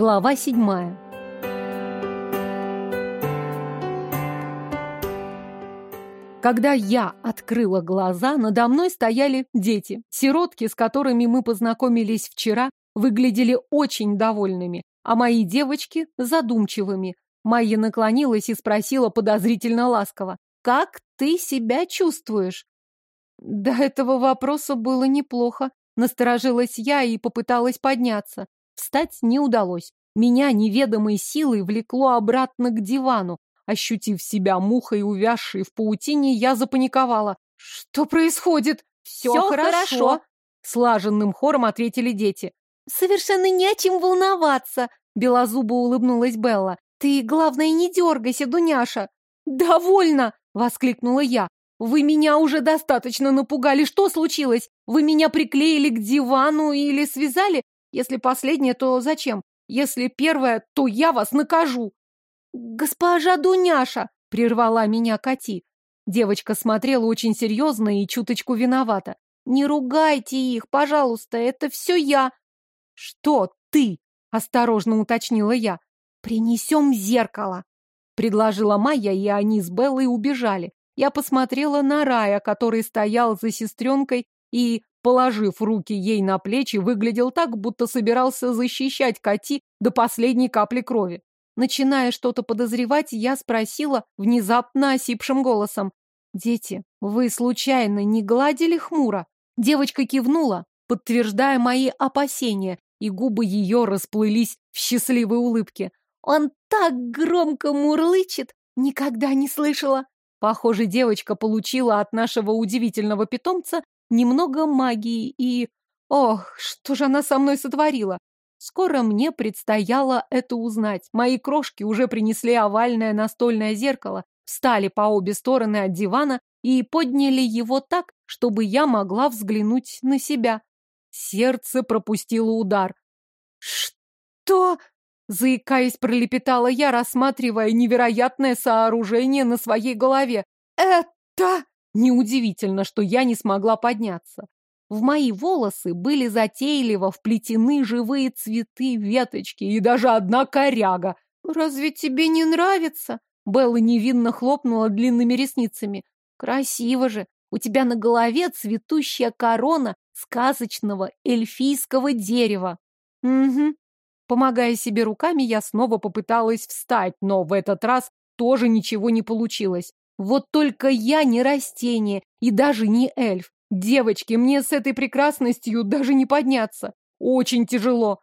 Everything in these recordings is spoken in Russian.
Глава седьмая. Когда я открыла глаза, надо мной стояли дети. Сиротки, с которыми мы познакомились вчера, выглядели очень довольными, а мои девочки – задумчивыми. Майя наклонилась и спросила подозрительно ласково. «Как ты себя чувствуешь?» До этого вопроса было неплохо. Насторожилась я и попыталась подняться. Встать не удалось. Меня неведомой силой влекло обратно к дивану. Ощутив себя мухой, увязшей в паутине, я запаниковала. «Что происходит?» «Все, Все хорошо. хорошо!» Слаженным хором ответили дети. «Совершенно не о чем волноваться!» Белозубо улыбнулась Белла. «Ты, главное, не дергайся, Дуняша!» «Довольно!» — воскликнула я. «Вы меня уже достаточно напугали. Что случилось? Вы меня приклеили к дивану или связали? Если последнее, то зачем? Если первое, то я вас накажу!» «Госпожа Дуняша!» — прервала меня Кати. Девочка смотрела очень серьезно и чуточку виновата. «Не ругайте их, пожалуйста, это все я!» «Что ты?» — осторожно уточнила я. «Принесем зеркало!» — предложила Майя, и они с Беллой убежали. Я посмотрела на Рая, который стоял за сестренкой и, положив руки ей на плечи, выглядел так, будто собирался защищать Кати до последней капли крови. Начиная что-то подозревать, я спросила внезапно осипшим голосом. «Дети, вы случайно не гладили хмуро?» Девочка кивнула, подтверждая мои опасения, и губы ее расплылись в счастливой улыбке. «Он так громко мурлычет! Никогда не слышала!» Похоже, девочка получила от нашего удивительного питомца немного магии и... Ох, что же она со мной сотворила? Скоро мне предстояло это узнать. Мои крошки уже принесли овальное настольное зеркало, встали по обе стороны от дивана и подняли его так, чтобы я могла взглянуть на себя. Сердце пропустило удар. «Что?» — заикаясь, пролепетала я, рассматривая невероятное сооружение на своей голове. «Это...» Неудивительно, что я не смогла подняться. В мои волосы были затейливо вплетены живые цветы, веточки и даже одна коряга. «Разве тебе не нравится?» Белла невинно хлопнула длинными ресницами. «Красиво же! У тебя на голове цветущая корона сказочного эльфийского дерева». «Угу». Помогая себе руками, я снова попыталась встать, но в этот раз тоже ничего не получилось. Вот только я не растение и даже не эльф. Девочки, мне с этой прекрасностью даже не подняться. Очень тяжело.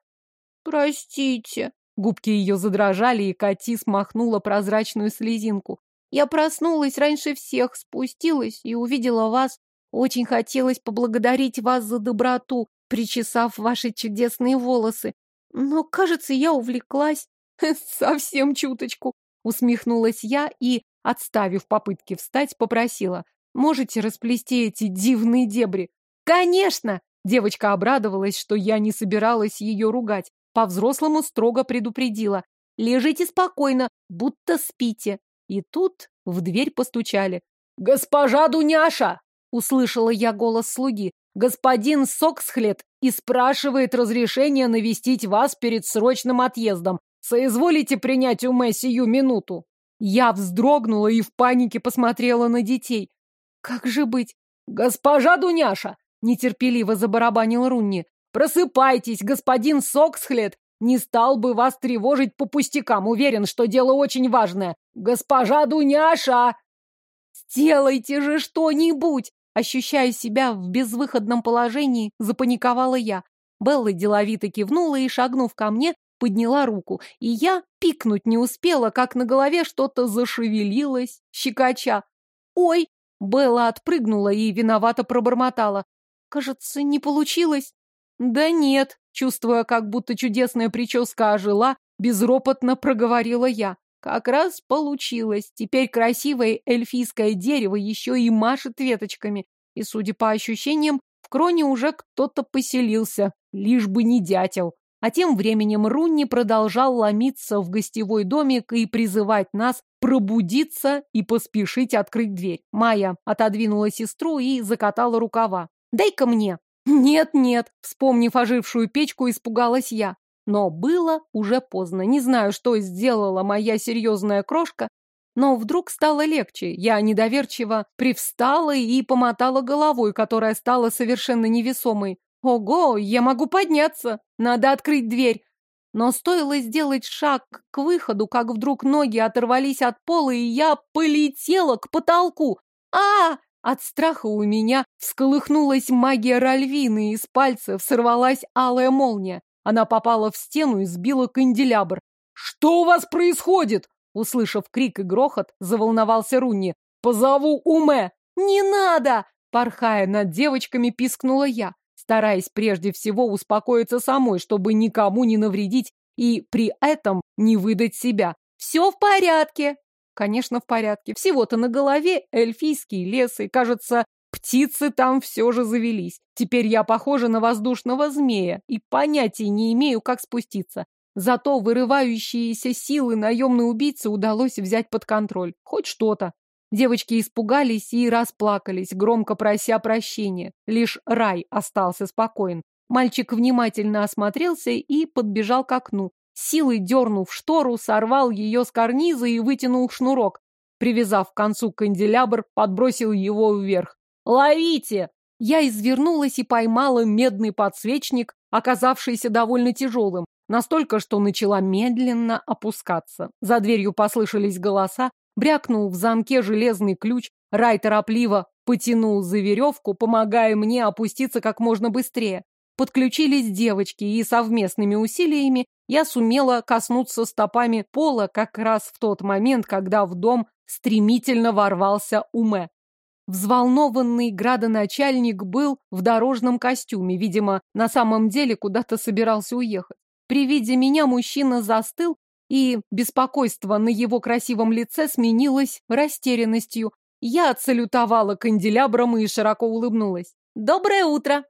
Простите. Губки ее задрожали, и Кати смахнула прозрачную слезинку. Я проснулась раньше всех, спустилась и увидела вас. Очень хотелось поблагодарить вас за доброту, причесав ваши чудесные волосы. Но, кажется, я увлеклась. Совсем чуточку. Усмехнулась я и, отставив попытки встать, попросила. Можете расплести эти дивные дебри? Конечно! Девочка обрадовалась, что я не собиралась ее ругать. По-взрослому строго предупредила. Лежите спокойно, будто спите. И тут в дверь постучали. «Госпожа Дуняша!» — услышала я голос слуги. «Господин Соксхлет и спрашивает разрешения навестить вас перед срочным отъездом. Соизволите принять у сию минуту?» Я вздрогнула и в панике посмотрела на детей. Как же быть? Госпожа Дуняша! Нетерпеливо забарабанил Рунни. Просыпайтесь, господин Соксхлет! Не стал бы вас тревожить по пустякам. Уверен, что дело очень важное. Госпожа Дуняша! Сделайте же что-нибудь! Ощущая себя в безвыходном положении, запаниковала я. Белла деловито кивнула и, шагнув ко мне, подняла руку, и я пикнуть не успела, как на голове что-то зашевелилось, щекоча. «Ой!» Белла отпрыгнула и виновато пробормотала. «Кажется, не получилось». «Да нет», чувствуя, как будто чудесная прическа ожила, безропотно проговорила я. Как раз получилось. Теперь красивое эльфийское дерево еще и машет веточками. И, судя по ощущениям, в кроне уже кто-то поселился, лишь бы не дятел. А тем временем Рунни продолжал ломиться в гостевой домик и призывать нас пробудиться и поспешить открыть дверь. Майя отодвинула сестру и закатала рукава. «Дай-ка мне!» «Нет-нет!» Вспомнив ожившую печку, испугалась я. Но было уже поздно. Не знаю, что сделала моя серьезная крошка, но вдруг стало легче. Я недоверчиво привстала и помотала головой, которая стала совершенно невесомой. Ого, я могу подняться. Надо открыть дверь. Но стоило сделать шаг к выходу, как вдруг ноги оторвались от пола, и я полетела к потолку. А! От страха у меня всколыхнулась магия Ральвины, и из пальцев сорвалась алая молния. Она попала в стену и сбила канделябр. «Что у вас происходит?» Услышав крик и грохот, заволновался Руни. «Позову Уме!» «Не надо!» Порхая над девочками, пискнула я, стараясь прежде всего успокоиться самой, чтобы никому не навредить и при этом не выдать себя. «Все в порядке!» Конечно, в порядке. Всего-то на голове эльфийский лес, и, кажется, птицы там все же завелись. Теперь я похожа на воздушного змея и понятия не имею, как спуститься. Зато вырывающиеся силы наемной убийцы удалось взять под контроль. Хоть что-то. Девочки испугались и расплакались, громко прося прощения. Лишь Рай остался спокоен. Мальчик внимательно осмотрелся и подбежал к окну. Силой дернув штору, сорвал ее с карниза и вытянул шнурок. Привязав к концу канделябр, подбросил его вверх. «Ловите!» Я извернулась и поймала медный подсвечник, оказавшийся довольно тяжелым, настолько, что начала медленно опускаться. За дверью послышались голоса, брякнул в замке железный ключ, Рай торопливо потянул за веревку, помогая мне опуститься как можно быстрее. Подключились девочки, и совместными усилиями я сумела коснуться стопами пола как раз в тот момент, когда в дом стремительно ворвался Уме. Взволнованный градоначальник был в дорожном костюме, видимо, на самом деле куда-то собирался уехать. При виде меня мужчина застыл, и беспокойство на его красивом лице сменилось растерянностью. Я отсалютовала канделябром и широко улыбнулась. «Доброе утро!»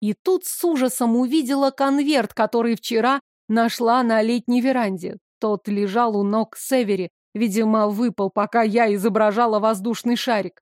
И тут с ужасом увидела конверт, который вчера нашла на летней веранде. Тот лежал у ног Севери, видимо, выпал, пока я изображала воздушный шарик.